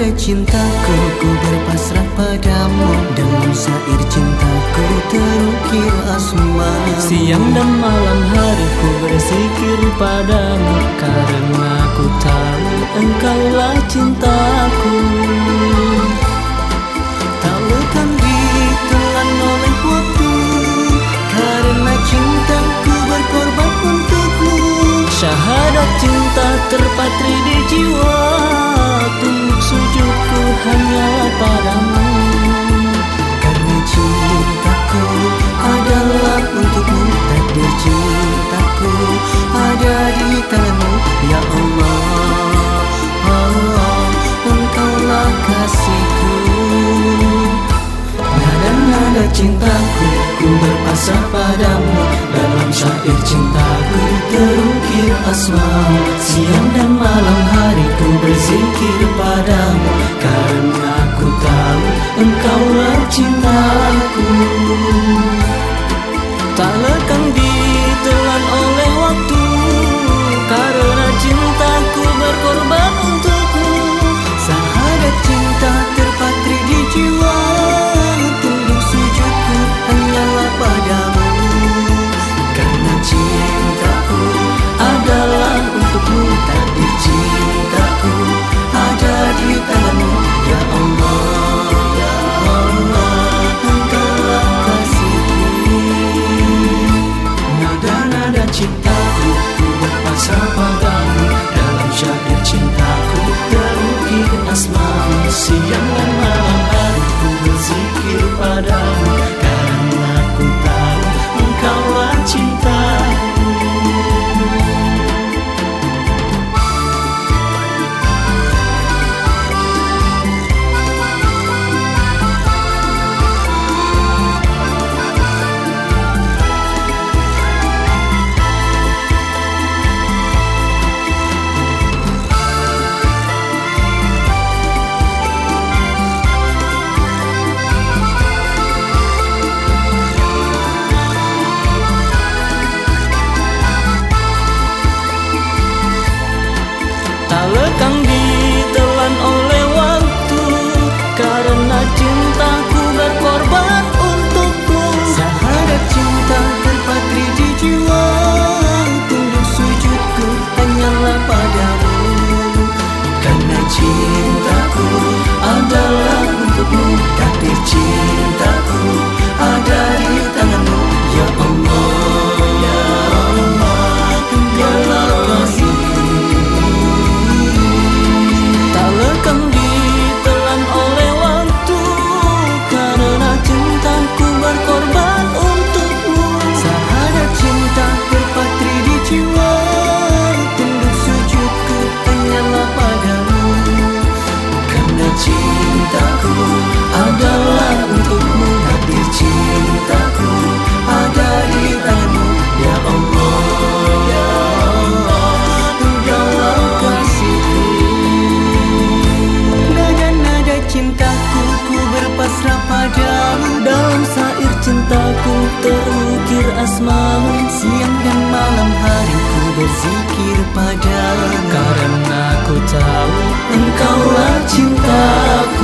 nada cintaku Ku berpasrah padamu. Dengan sair cintaku terukir asmara Siang dan malam hari ku bersikir padamu. Karena ku tahu engkaulah cintaku. padamu. Karena cintaku adalah untukmu. Takdir cintaku ada di tanganmu. Ya Allah, Allah Engkaulah kasihku. Nada-nada cintaku ku berpasrah padamu. Dalam syair cintaku terukir asmamu Siang dan malam hari ku berzikir padamu. Karena engkaulah cinta. 情 asmaun Siang dan malam hari ku berzikir padamu. Karena ku tahu engkaulah cintaku.